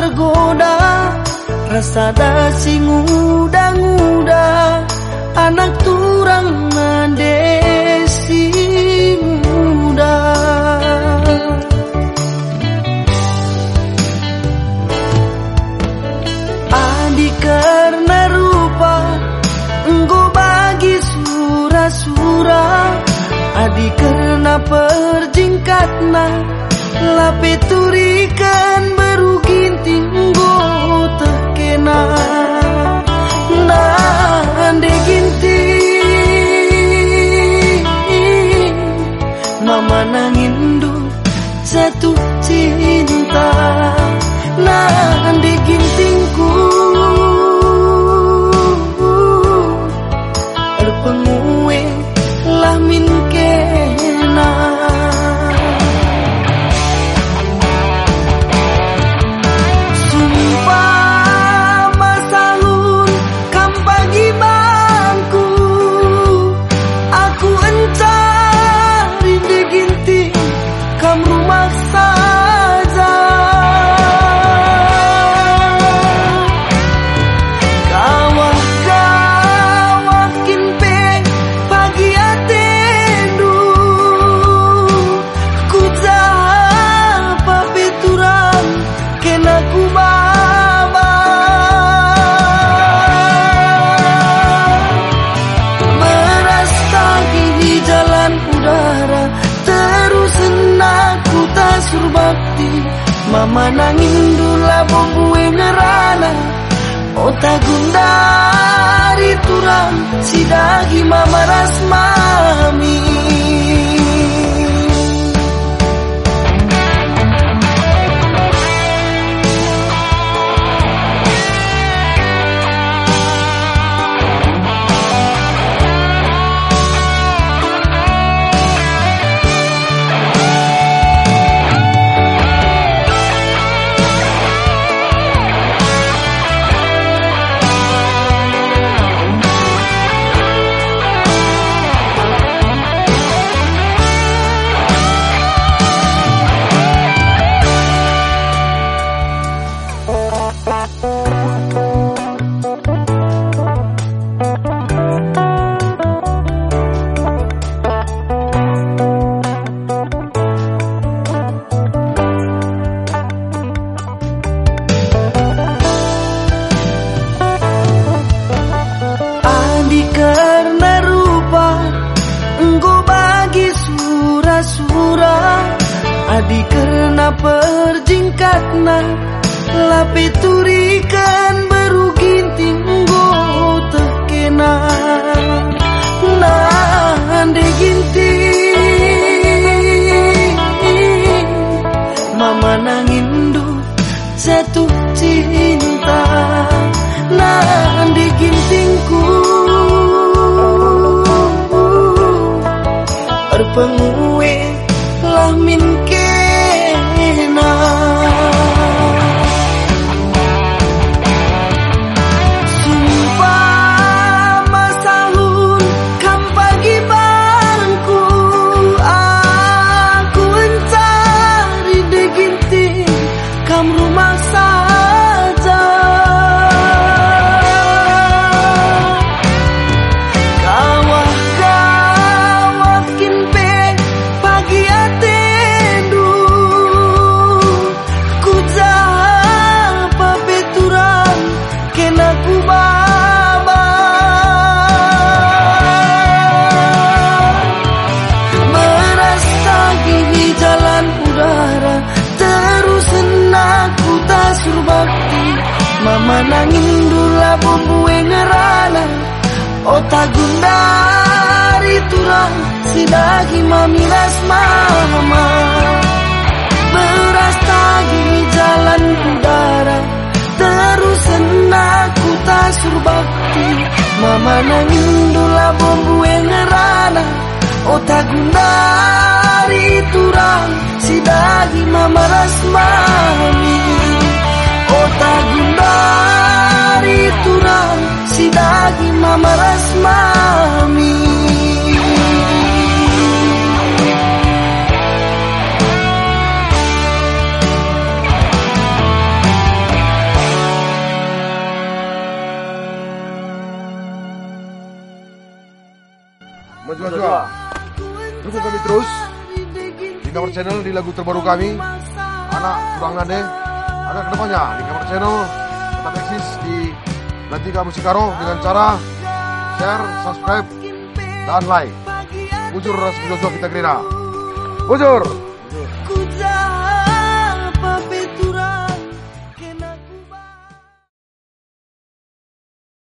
tergoda Rasa dasi nguda-nguda Anak turang mandesi muda. Adi karena rupa Engkau bagi sura-sura. Adi karena perjingkatna Lape turikan Nande ginting Mama nangindu satu cinta Mama nangin dula bumbuwe Adi karena perjingkatna Lape turikan baru ginting Engkau tekena Nande ginting Mama nangindu jatuh cinta. Nande gintingku Erpengue Mama nangin dula bumbuwe ngerana. Ota gundari turang Sidagi mamilas mama Beras tagi jalan udara Terus aku tasur bakti Mama nangin dula bumbuwe ngerana. Ota gundari turang Sidagi mama ras sidag mamaras mami Maju-maju ah. Dukung kami terus. Di Kamar Channel di lagu terbaru kami. Anak Kurang Nade. Anak ke depannya di Kamar Channel. Tetap eksis di Lantika Musikaro dengan cara share, subscribe, dan like. Bujur ras kita kira. Bujur.